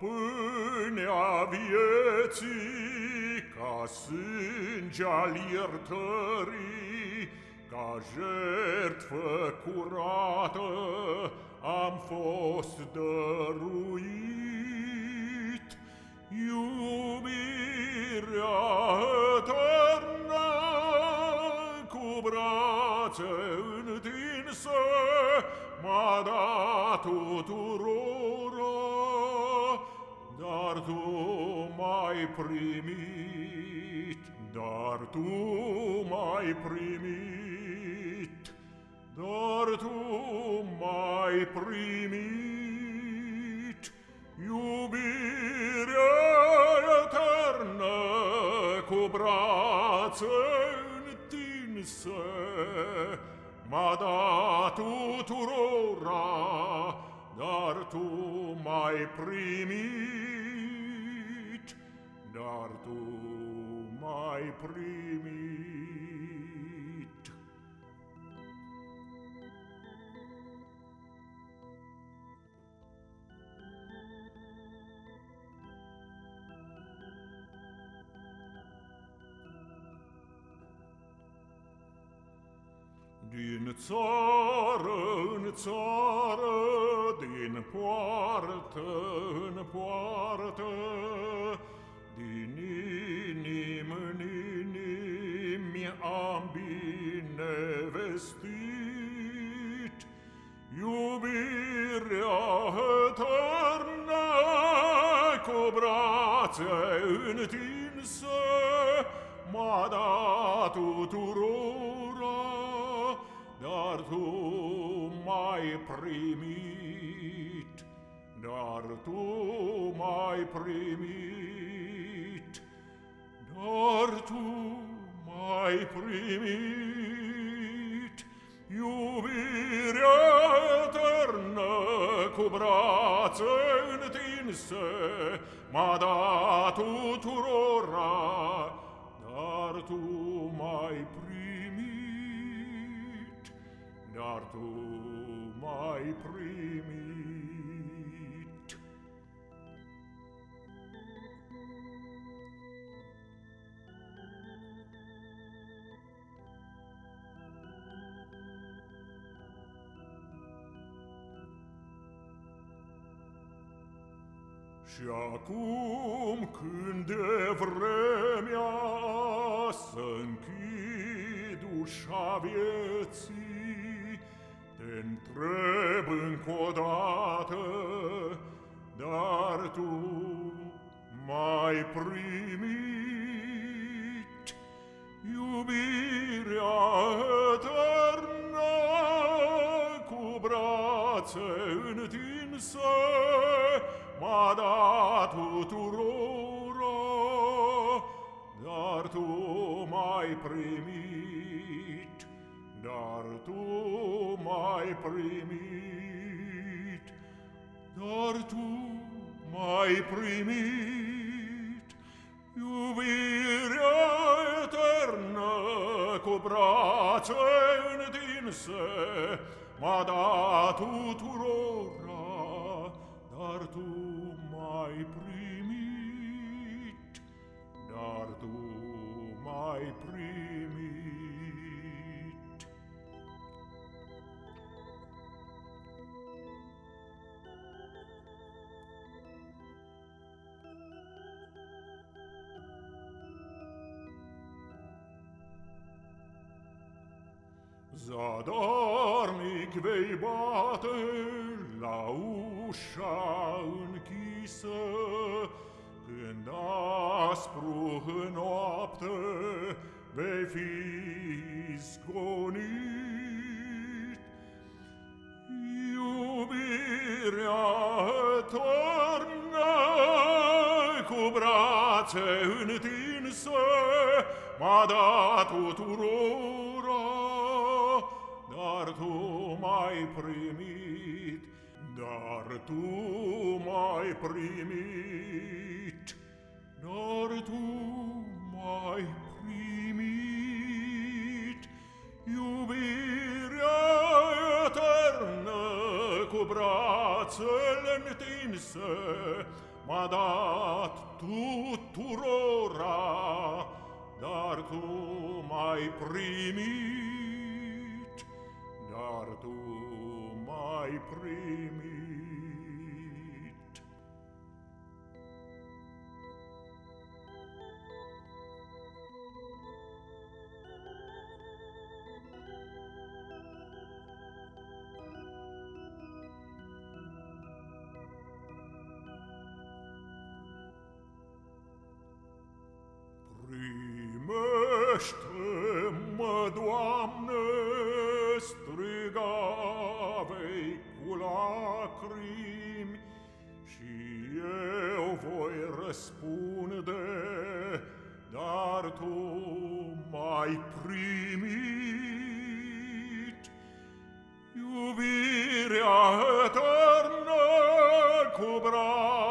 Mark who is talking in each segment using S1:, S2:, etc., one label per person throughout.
S1: pâinea vieții, ca sânge al iertării, ca jertfă curată am fost dăruit. Iubirea eternă cu brațe întinse m-a dat tuturor, dar tu mai primit, dar tu mai primit, dar tu mai primit, iubire eternă cu brațe întinse, m-a dat tuturora, dar tu m-ai primit, dar tu m-ai primit. Din țară în țară, Din poartă în poartă, din inim în inim am bine vestit. Iubirea eternă cu brațe întinse m-a dat tuturora, dar tu mai primit dar tu mai primit dar tu mai primit. Iubirea eternă cu brațe întinse m-a dat tuturora dar tu mai primit dar tu mai primit. Și acum când e vremea să închid ușa vieții, te întreb încă o dată, dar tu m-ai primit. Iubirea eternă cu brațe întinse, m-a dat tuturora, dar tu m-ai primit, dar tu m-ai primit, dar tu m-ai primit, iubirea eternă cu brațe întinse, m-a dat tuturora, dar tu mai primit, dar tu mai primit. Zadormi queibate la uscia închisă, Când aspru în noapte vei fi izgonit. Iubirea tornă cu brațe întinse M-a dat tuturor, dar tu m-ai primit, dar tu m-ai primit, dar tu m-ai primit, iubirea eternă cu brațe brațele întinse M-a dat tuturora Dar tu m-ai primit Dar tu m-ai primit. Primește-mă,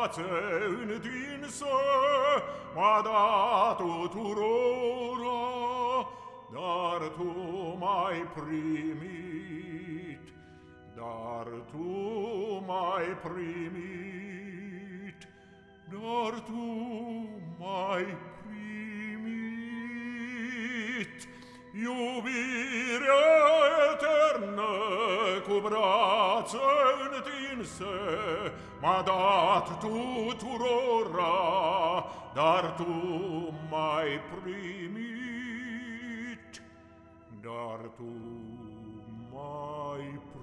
S1: viață întinsă m-a dat tuturora, dar tu m-ai primit, dar tu m-ai primit, dar tu m-ai primit. Iubire eternă cu brațe in sé, ma dat tuturora, dar tu mai primit, dar tu mai primit.